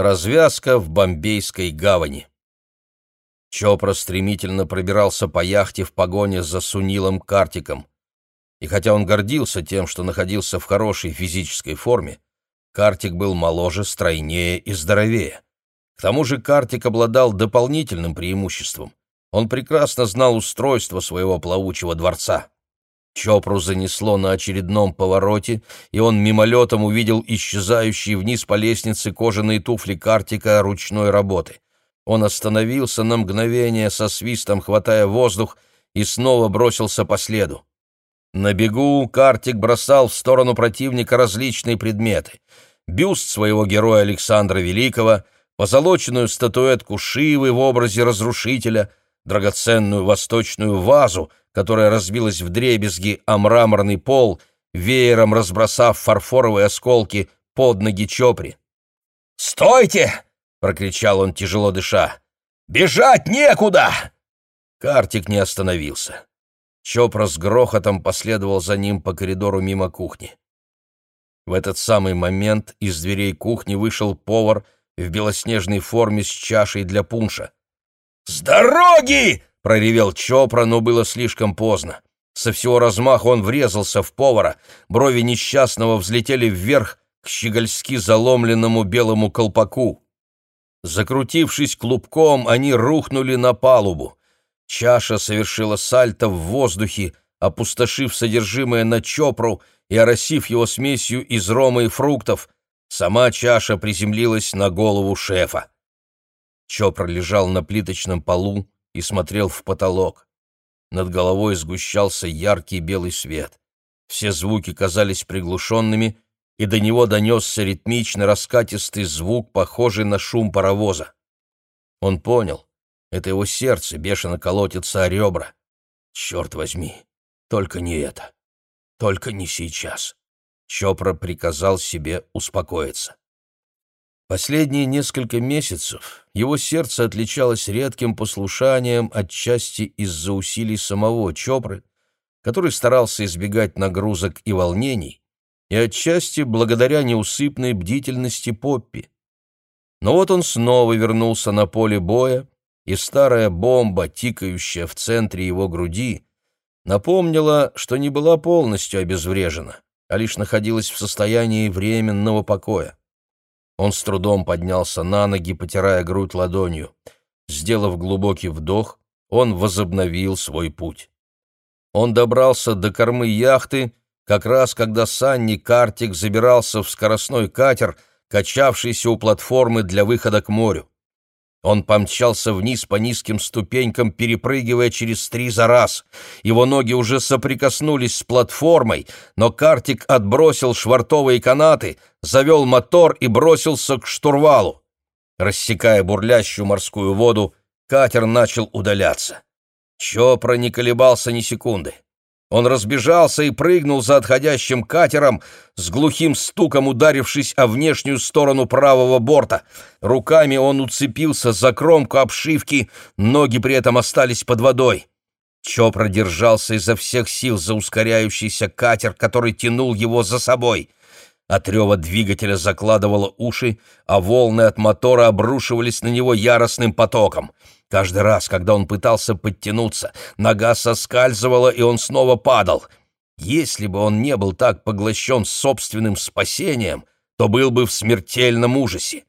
Развязка в Бомбейской гавани. Чопра стремительно пробирался по яхте в погоне за Сунилом Картиком. И хотя он гордился тем, что находился в хорошей физической форме, Картик был моложе, стройнее и здоровее. К тому же Картик обладал дополнительным преимуществом. Он прекрасно знал устройство своего плавучего дворца. Чопру занесло на очередном повороте, и он мимолетом увидел исчезающие вниз по лестнице кожаные туфли Картика ручной работы. Он остановился на мгновение со свистом, хватая воздух, и снова бросился по следу. На бегу Картик бросал в сторону противника различные предметы. Бюст своего героя Александра Великого, позолоченную статуэтку Шивы в образе разрушителя, драгоценную восточную вазу, которая разбилась в дребезги о мраморный пол, веером разбросав фарфоровые осколки под ноги Чопри. «Стойте!» — прокричал он, тяжело дыша. «Бежать некуда!» Картик не остановился. Чопра с грохотом последовал за ним по коридору мимо кухни. В этот самый момент из дверей кухни вышел повар в белоснежной форме с чашей для пунша. «С дороги!» — проревел Чопра, но было слишком поздно. Со всего размаха он врезался в повара, брови несчастного взлетели вверх к щегольски заломленному белому колпаку. Закрутившись клубком, они рухнули на палубу. Чаша совершила сальто в воздухе, опустошив содержимое на Чопру и оросив его смесью из рома и фруктов. Сама чаша приземлилась на голову шефа. Чопра лежал на плиточном полу, и смотрел в потолок. Над головой сгущался яркий белый свет. Все звуки казались приглушенными, и до него донесся ритмично раскатистый звук, похожий на шум паровоза. Он понял, это его сердце бешено колотится о ребра. Черт возьми, только не это, только не сейчас. Чопра приказал себе успокоиться. Последние несколько месяцев его сердце отличалось редким послушанием отчасти из-за усилий самого Чопры, который старался избегать нагрузок и волнений, и отчасти благодаря неусыпной бдительности Поппи. Но вот он снова вернулся на поле боя, и старая бомба, тикающая в центре его груди, напомнила, что не была полностью обезврежена, а лишь находилась в состоянии временного покоя. Он с трудом поднялся на ноги, потирая грудь ладонью. Сделав глубокий вдох, он возобновил свой путь. Он добрался до кормы яхты, как раз когда Санни Картик забирался в скоростной катер, качавшийся у платформы для выхода к морю. Он помчался вниз по низким ступенькам, перепрыгивая через три за раз. Его ноги уже соприкоснулись с платформой, но Картик отбросил швартовые канаты, завел мотор и бросился к штурвалу. Рассекая бурлящую морскую воду, катер начал удаляться. Чопра не колебался ни секунды. Он разбежался и прыгнул за отходящим катером, с глухим стуком ударившись о внешнюю сторону правого борта. Руками он уцепился за кромку обшивки, ноги при этом остались под водой. Чопра держался изо всех сил за ускоряющийся катер, который тянул его за собой. От рева двигателя закладывало уши, а волны от мотора обрушивались на него яростным потоком — Каждый раз, когда он пытался подтянуться, нога соскальзывала, и он снова падал. Если бы он не был так поглощен собственным спасением, то был бы в смертельном ужасе.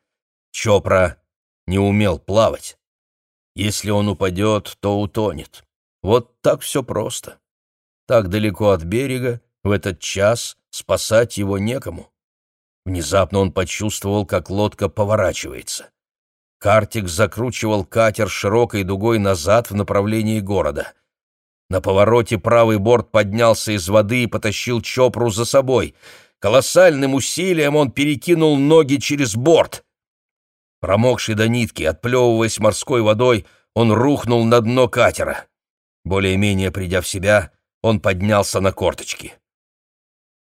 Чопра не умел плавать. Если он упадет, то утонет. Вот так все просто. Так далеко от берега, в этот час спасать его некому. Внезапно он почувствовал, как лодка поворачивается. Картик закручивал катер широкой дугой назад в направлении города. На повороте правый борт поднялся из воды и потащил Чопру за собой. Колоссальным усилием он перекинул ноги через борт. Промокший до нитки, отплевываясь морской водой, он рухнул на дно катера. Более-менее придя в себя, он поднялся на корточки.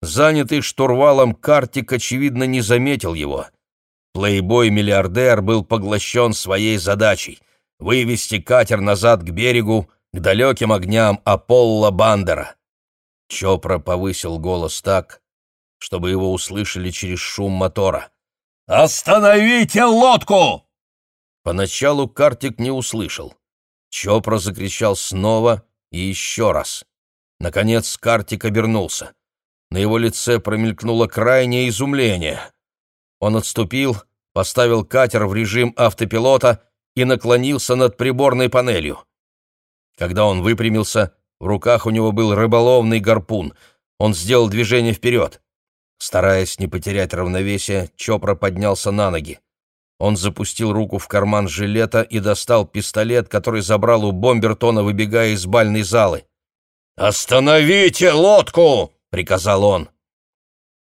Занятый штурвалом Картик, очевидно, не заметил его — Плейбой-миллиардер был поглощен своей задачей — вывести катер назад к берегу, к далеким огням Аполло Бандера. Чопра повысил голос так, чтобы его услышали через шум мотора. «Остановите лодку!» Поначалу Картик не услышал. Чопра закричал снова и еще раз. Наконец Картик обернулся. На его лице промелькнуло крайнее изумление. Он отступил, поставил катер в режим автопилота и наклонился над приборной панелью. Когда он выпрямился, в руках у него был рыболовный гарпун. Он сделал движение вперед. Стараясь не потерять равновесие, Чопра поднялся на ноги. Он запустил руку в карман жилета и достал пистолет, который забрал у Бомбертона, выбегая из бальной залы. «Остановите лодку!» — приказал он.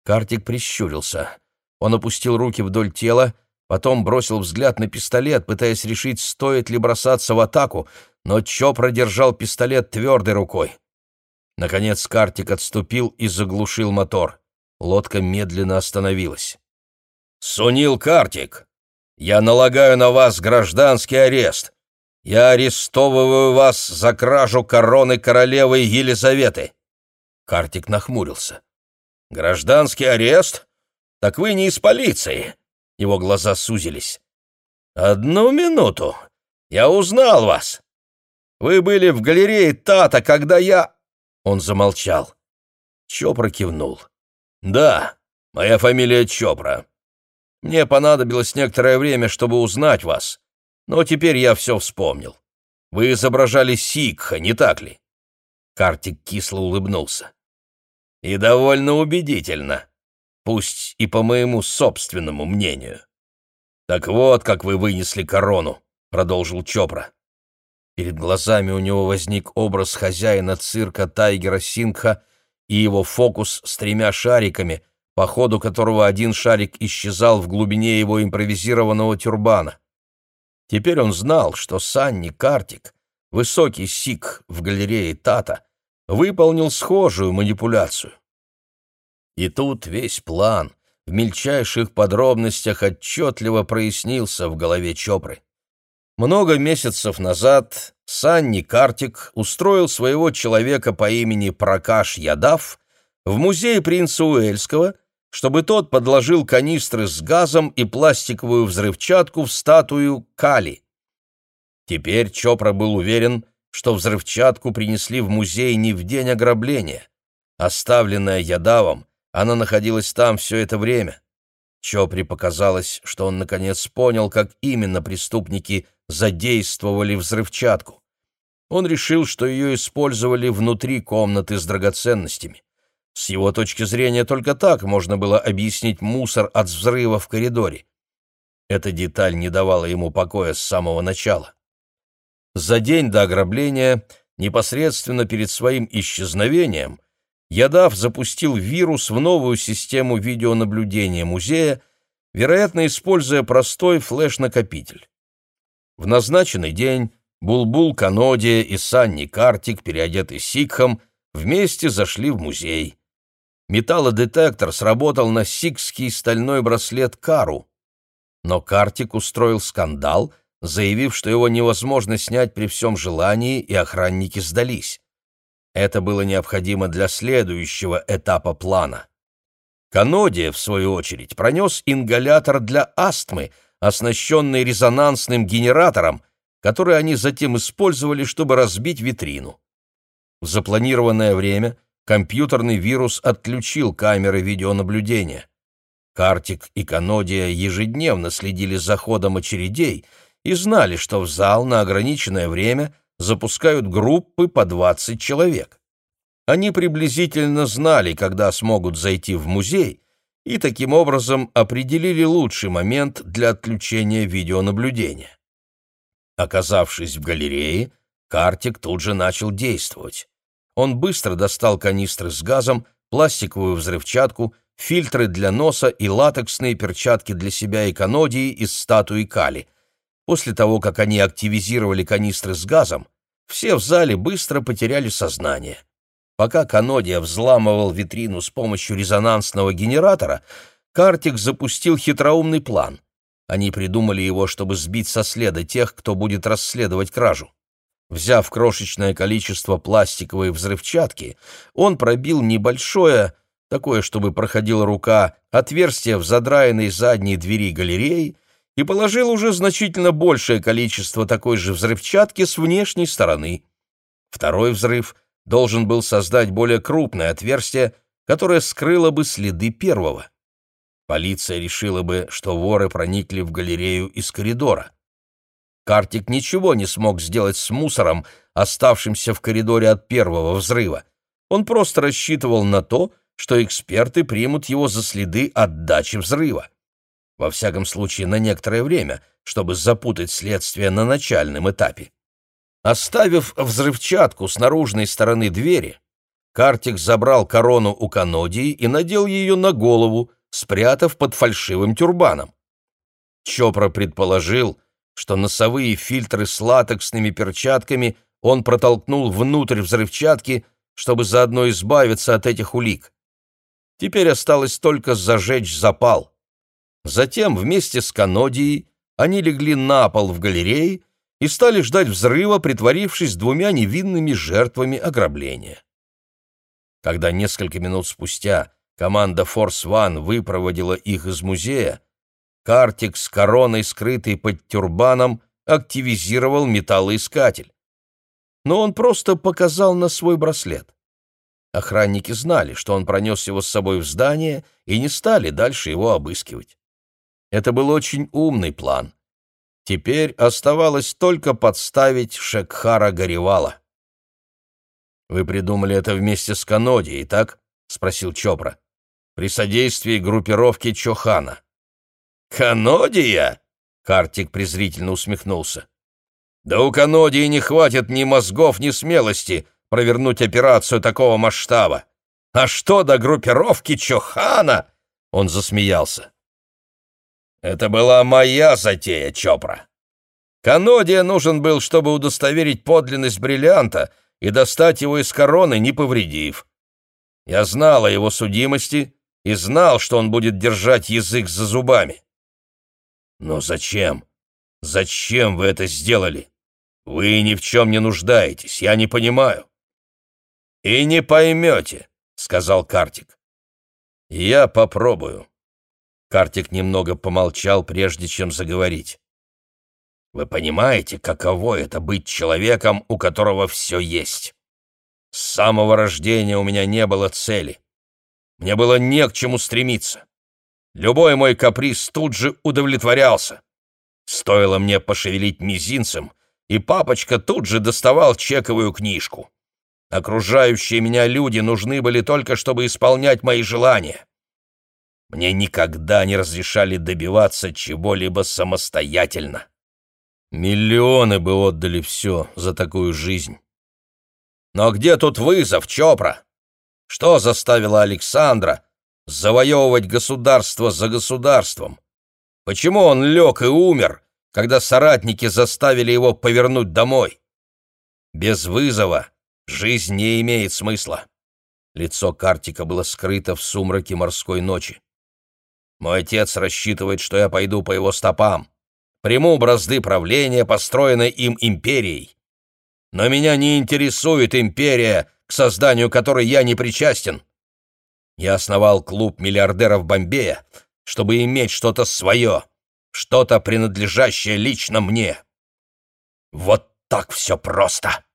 Картик прищурился. Он опустил руки вдоль тела, потом бросил взгляд на пистолет, пытаясь решить, стоит ли бросаться в атаку, но Чопра держал пистолет твердой рукой. Наконец Картик отступил и заглушил мотор. Лодка медленно остановилась. «Сунил Картик, я налагаю на вас гражданский арест. Я арестовываю вас за кражу короны королевы Елизаветы». Картик нахмурился. «Гражданский арест? Так вы не из полиции». Его глаза сузились. «Одну минуту. Я узнал вас. Вы были в галерее Тата, когда я...» Он замолчал. Чопра кивнул. «Да, моя фамилия Чопра. Мне понадобилось некоторое время, чтобы узнать вас, но теперь я все вспомнил. Вы изображали Сикха, не так ли?» Картик кисло улыбнулся. «И довольно убедительно, пусть и по моему собственному мнению. Так вот, как вы вынесли корону», — продолжил Чопра. Перед глазами у него возник образ хозяина цирка Тайгера Сингха и его фокус с тремя шариками, по ходу которого один шарик исчезал в глубине его импровизированного тюрбана. Теперь он знал, что Санни Картик, высокий сик в галерее Тата, выполнил схожую манипуляцию. И тут весь план в мельчайших подробностях отчетливо прояснился в голове Чопры. Много месяцев назад Санни Картик устроил своего человека по имени Пракаш Ядав в музей принца Уэльского, чтобы тот подложил канистры с газом и пластиковую взрывчатку в статую Кали. Теперь Чопра был уверен, что взрывчатку принесли в музей не в день ограбления. Оставленная Ядавом, она находилась там все это время. Чопре показалось, что он наконец понял, как именно преступники задействовали взрывчатку. Он решил, что ее использовали внутри комнаты с драгоценностями. С его точки зрения только так можно было объяснить мусор от взрыва в коридоре. Эта деталь не давала ему покоя с самого начала. За день до ограбления, непосредственно перед своим исчезновением, Ядав запустил вирус в новую систему видеонаблюдения музея, вероятно, используя простой флеш-накопитель. В назначенный день Булбул Канодия и Санни Картик, переодетый сикхом, вместе зашли в музей. Металлодетектор сработал на сикский стальной браслет Кару. Но Картик устроил скандал, заявив, что его невозможно снять при всем желании, и охранники сдались. Это было необходимо для следующего этапа плана. Канодия, в свою очередь, пронес ингалятор для астмы, оснащенный резонансным генератором, который они затем использовали, чтобы разбить витрину. В запланированное время компьютерный вирус отключил камеры видеонаблюдения. Картик и Канодия ежедневно следили за ходом очередей и знали, что в зал на ограниченное время – запускают группы по 20 человек. Они приблизительно знали, когда смогут зайти в музей, и таким образом определили лучший момент для отключения видеонаблюдения. Оказавшись в галерее, Картик тут же начал действовать. Он быстро достал канистры с газом, пластиковую взрывчатку, фильтры для носа и латексные перчатки для себя и канодии из статуи Кали. После того, как они активизировали канистры с газом, все в зале быстро потеряли сознание. Пока Канодия взламывал витрину с помощью резонансного генератора, Картик запустил хитроумный план. Они придумали его, чтобы сбить со следа тех, кто будет расследовать кражу. Взяв крошечное количество пластиковой взрывчатки, он пробил небольшое, такое, чтобы проходила рука, отверстие в задраенной задней двери галереи и положил уже значительно большее количество такой же взрывчатки с внешней стороны. Второй взрыв должен был создать более крупное отверстие, которое скрыло бы следы первого. Полиция решила бы, что воры проникли в галерею из коридора. Картик ничего не смог сделать с мусором, оставшимся в коридоре от первого взрыва. Он просто рассчитывал на то, что эксперты примут его за следы отдачи взрыва. Во всяком случае, на некоторое время, чтобы запутать следствие на начальном этапе. Оставив взрывчатку с наружной стороны двери, Картик забрал корону у Канодии и надел ее на голову, спрятав под фальшивым тюрбаном. Чопра предположил, что носовые фильтры с латексными перчатками он протолкнул внутрь взрывчатки, чтобы заодно избавиться от этих улик. Теперь осталось только зажечь запал. Затем вместе с Канодией они легли на пол в галерее и стали ждать взрыва, притворившись двумя невинными жертвами ограбления. Когда несколько минут спустя команда «Форс Ван» выпроводила их из музея, Картик с короной, скрытой под тюрбаном, активизировал металлоискатель. Но он просто показал на свой браслет. Охранники знали, что он пронес его с собой в здание, и не стали дальше его обыскивать. Это был очень умный план. Теперь оставалось только подставить Шекхара Гаривала. «Вы придумали это вместе с Канодией, так?» — спросил Чопра. «При содействии группировки Чохана». «Канодия?» — Картик презрительно усмехнулся. «Да у Канодии не хватит ни мозгов, ни смелости провернуть операцию такого масштаба. А что до группировки Чохана?» Он засмеялся. «Это была моя затея, Чопра. Канодия нужен был, чтобы удостоверить подлинность бриллианта — и достать его из короны, не повредив. Я знал о его судимости и знал, что он будет держать язык за зубами. Но зачем? Зачем вы это сделали? Вы ни в чем не нуждаетесь, я не понимаю. И не поймете, — сказал Картик. Я попробую. Картик немного помолчал, прежде чем заговорить. Вы понимаете, каково это быть человеком, у которого все есть? С самого рождения у меня не было цели. Мне было не к чему стремиться. Любой мой каприз тут же удовлетворялся. Стоило мне пошевелить мизинцем, и папочка тут же доставал чековую книжку. Окружающие меня люди нужны были только, чтобы исполнять мои желания. Мне никогда не разрешали добиваться чего-либо самостоятельно. Миллионы бы отдали все за такую жизнь. Но где тут вызов, Чопра? Что заставило Александра завоевывать государство за государством? Почему он лег и умер, когда соратники заставили его повернуть домой? Без вызова жизнь не имеет смысла. Лицо Картика было скрыто в сумраке морской ночи. Мой отец рассчитывает, что я пойду по его стопам приму бразды правления, построенной им империей. Но меня не интересует империя, к созданию которой я не причастен. Я основал клуб миллиардеров Бомбея, чтобы иметь что-то свое, что-то принадлежащее лично мне. Вот так все просто.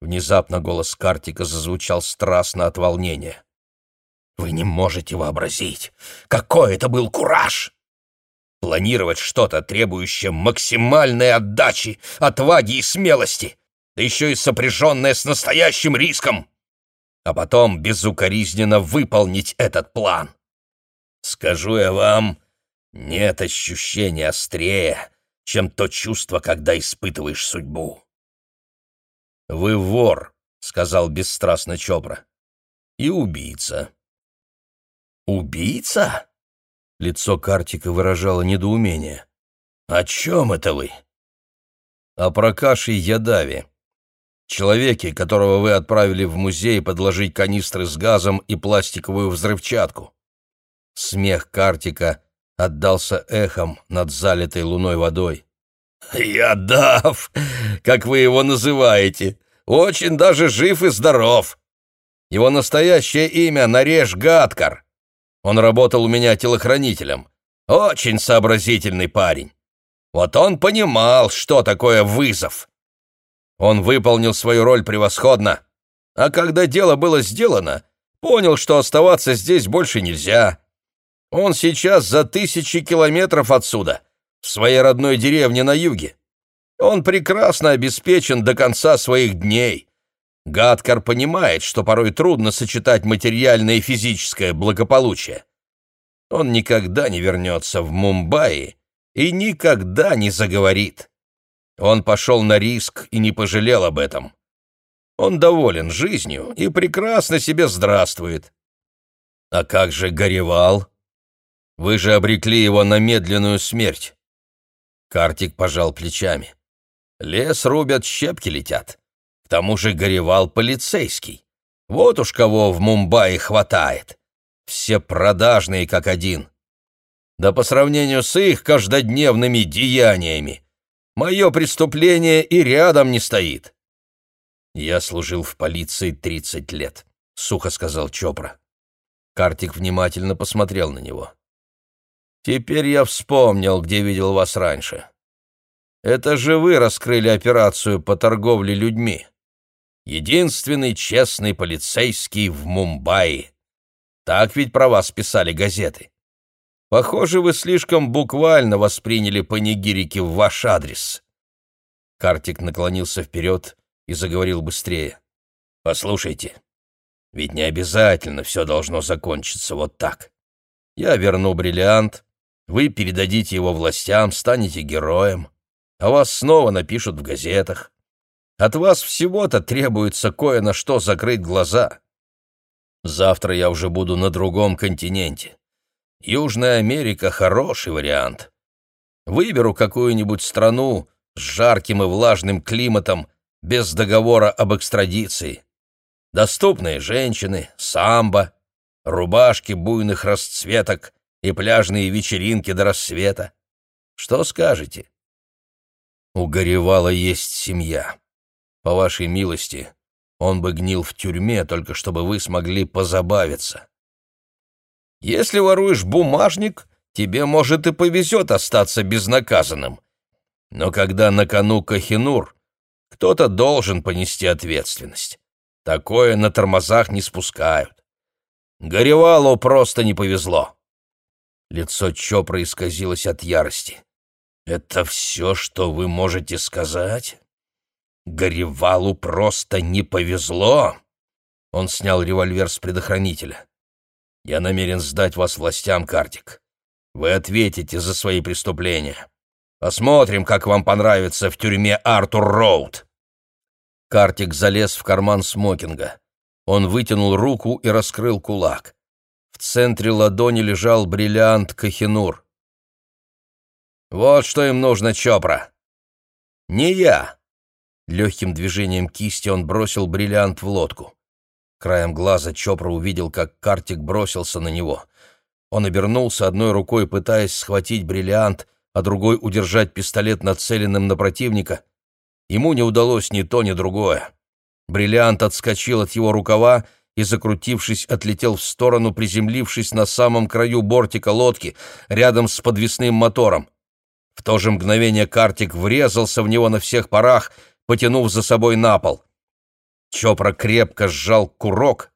Внезапно голос Картика зазвучал страстно от волнения. Вы не можете вообразить, какой это был кураж! Планировать что-то, требующее максимальной отдачи, отваги и смелости, да еще и сопряженное с настоящим риском. А потом безукоризненно выполнить этот план. Скажу я вам, нет ощущения острее, чем то чувство, когда испытываешь судьбу. «Вы вор», — сказал бесстрастно Чопра, — «и убийца». «Убийца?» Лицо Картика выражало недоумение. «О чем это вы?» «О Прокаше Ядаве, человеке, которого вы отправили в музей подложить канистры с газом и пластиковую взрывчатку». Смех Картика отдался эхом над залитой луной водой. «Ядав, как вы его называете, очень даже жив и здоров. Его настоящее имя Нареш Гадкар. Он работал у меня телохранителем. Очень сообразительный парень. Вот он понимал, что такое вызов. Он выполнил свою роль превосходно, а когда дело было сделано, понял, что оставаться здесь больше нельзя. Он сейчас за тысячи километров отсюда, в своей родной деревне на юге. Он прекрасно обеспечен до конца своих дней. Гадкар понимает, что порой трудно сочетать материальное и физическое благополучие. Он никогда не вернется в Мумбаи и никогда не заговорит. Он пошел на риск и не пожалел об этом. Он доволен жизнью и прекрасно себе здравствует. А как же горевал? Вы же обрекли его на медленную смерть. Картик пожал плечами. Лес рубят, щепки летят. К тому же горевал полицейский. Вот уж кого в Мумбаи хватает. Все продажные как один. Да по сравнению с их каждодневными деяниями Мое преступление и рядом не стоит. Я служил в полиции тридцать лет, сухо сказал Чопра. Картик внимательно посмотрел на него. Теперь я вспомнил, где видел вас раньше. Это же вы раскрыли операцию по торговле людьми. Единственный честный полицейский в Мумбаи. Так ведь про вас писали газеты. Похоже, вы слишком буквально восприняли панигирики в ваш адрес. Картик наклонился вперед и заговорил быстрее. Послушайте, ведь не обязательно все должно закончиться вот так. Я верну бриллиант, вы передадите его властям, станете героем, а вас снова напишут в газетах. От вас всего-то требуется кое на что закрыть глаза. Завтра я уже буду на другом континенте. Южная Америка — хороший вариант. Выберу какую-нибудь страну с жарким и влажным климатом, без договора об экстрадиции. Доступные женщины, самбо, рубашки буйных расцветок и пляжные вечеринки до рассвета. Что скажете? У Горевала есть семья. По вашей милости, он бы гнил в тюрьме, только чтобы вы смогли позабавиться. Если воруешь бумажник, тебе, может, и повезет остаться безнаказанным. Но когда на кону Кахинур, кто-то должен понести ответственность. Такое на тормозах не спускают. Горевалу просто не повезло. Лицо Чопра исказилось от ярости. «Это все, что вы можете сказать? Горевалу просто не повезло?» Он снял револьвер с предохранителя. Я намерен сдать вас властям, Картик. Вы ответите за свои преступления. Посмотрим, как вам понравится в тюрьме Артур-Роуд». Картик залез в карман смокинга. Он вытянул руку и раскрыл кулак. В центре ладони лежал бриллиант Кахинур. «Вот что им нужно, Чопра!» «Не я!» Легким движением кисти он бросил бриллиант в лодку. Краем глаза Чопра увидел, как Картик бросился на него. Он обернулся одной рукой, пытаясь схватить бриллиант, а другой удержать пистолет нацеленным на противника. Ему не удалось ни то, ни другое. Бриллиант отскочил от его рукава и, закрутившись, отлетел в сторону, приземлившись на самом краю бортика лодки, рядом с подвесным мотором. В то же мгновение Картик врезался в него на всех парах, потянув за собой на пол. Чопра крепко сжал курок,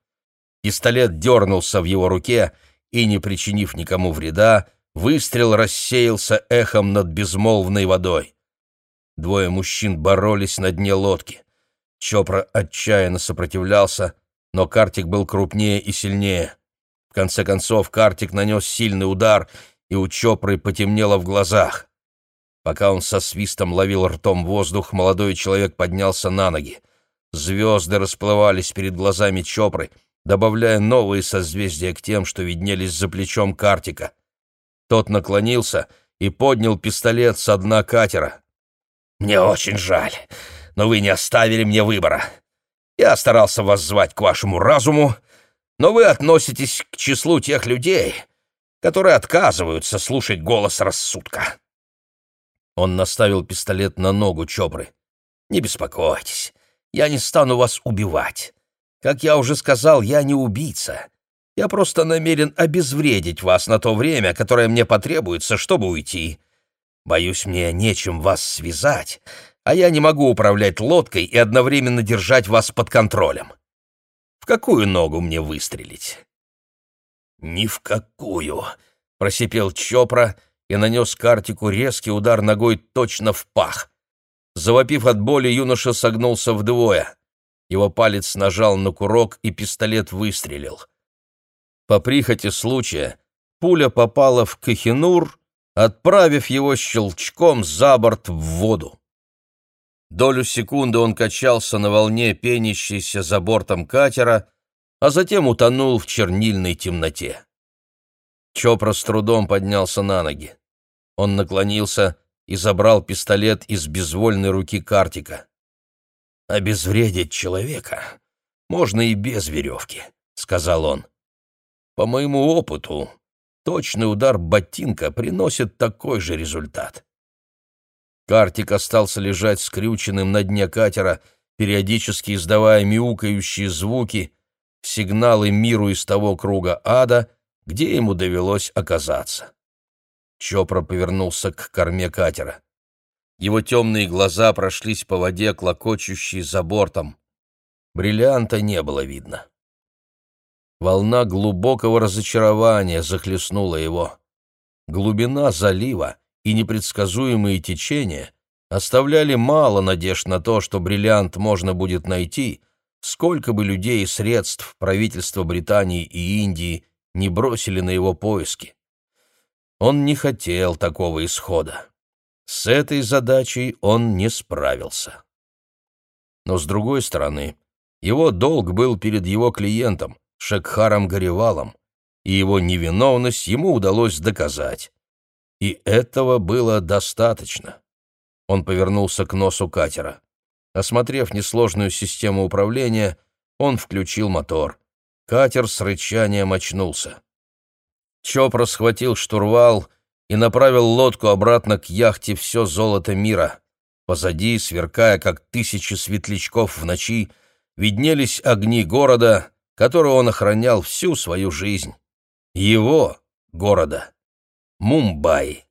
пистолет дернулся в его руке, и, не причинив никому вреда, выстрел рассеялся эхом над безмолвной водой. Двое мужчин боролись на дне лодки. Чопра отчаянно сопротивлялся, но Картик был крупнее и сильнее. В конце концов Картик нанес сильный удар, и у Чопры потемнело в глазах. Пока он со свистом ловил ртом воздух, молодой человек поднялся на ноги. Звезды расплывались перед глазами Чопры, добавляя новые созвездия к тем, что виднелись за плечом Картика. Тот наклонился и поднял пистолет со дна катера. «Мне очень жаль, но вы не оставили мне выбора. Я старался вас звать к вашему разуму, но вы относитесь к числу тех людей, которые отказываются слушать голос рассудка». Он наставил пистолет на ногу Чопры. «Не беспокойтесь, я не стану вас убивать. Как я уже сказал, я не убийца. Я просто намерен обезвредить вас на то время, которое мне потребуется, чтобы уйти. Боюсь, мне нечем вас связать, а я не могу управлять лодкой и одновременно держать вас под контролем. В какую ногу мне выстрелить?» «Ни в какую!» — просипел Чопра и нанес картику резкий удар ногой точно в пах. Завопив от боли, юноша согнулся вдвое. Его палец нажал на курок, и пистолет выстрелил. По прихоти случая пуля попала в Кахинур, отправив его щелчком за борт в воду. Долю секунды он качался на волне, пенящейся за бортом катера, а затем утонул в чернильной темноте. Чопра с трудом поднялся на ноги. Он наклонился и забрал пистолет из безвольной руки Картика. «Обезвредить человека можно и без веревки», — сказал он. «По моему опыту, точный удар ботинка приносит такой же результат». Картик остался лежать скрюченным на дне катера, периодически издавая мяукающие звуки, сигналы миру из того круга ада, где ему довелось оказаться. Чопра повернулся к корме катера. Его темные глаза прошлись по воде, клокочущей за бортом. Бриллианта не было видно. Волна глубокого разочарования захлестнула его. Глубина залива и непредсказуемые течения оставляли мало надежд на то, что бриллиант можно будет найти, сколько бы людей и средств правительства Британии и Индии не бросили на его поиски. Он не хотел такого исхода. С этой задачей он не справился. Но, с другой стороны, его долг был перед его клиентом, Шекхаром Горевалом, и его невиновность ему удалось доказать. И этого было достаточно. Он повернулся к носу катера. Осмотрев несложную систему управления, он включил мотор. Катер с рычанием очнулся. Чопра схватил штурвал и направил лодку обратно к яхте «Все золото мира». Позади, сверкая, как тысячи светлячков в ночи, виднелись огни города, который он охранял всю свою жизнь. Его города. Мумбаи.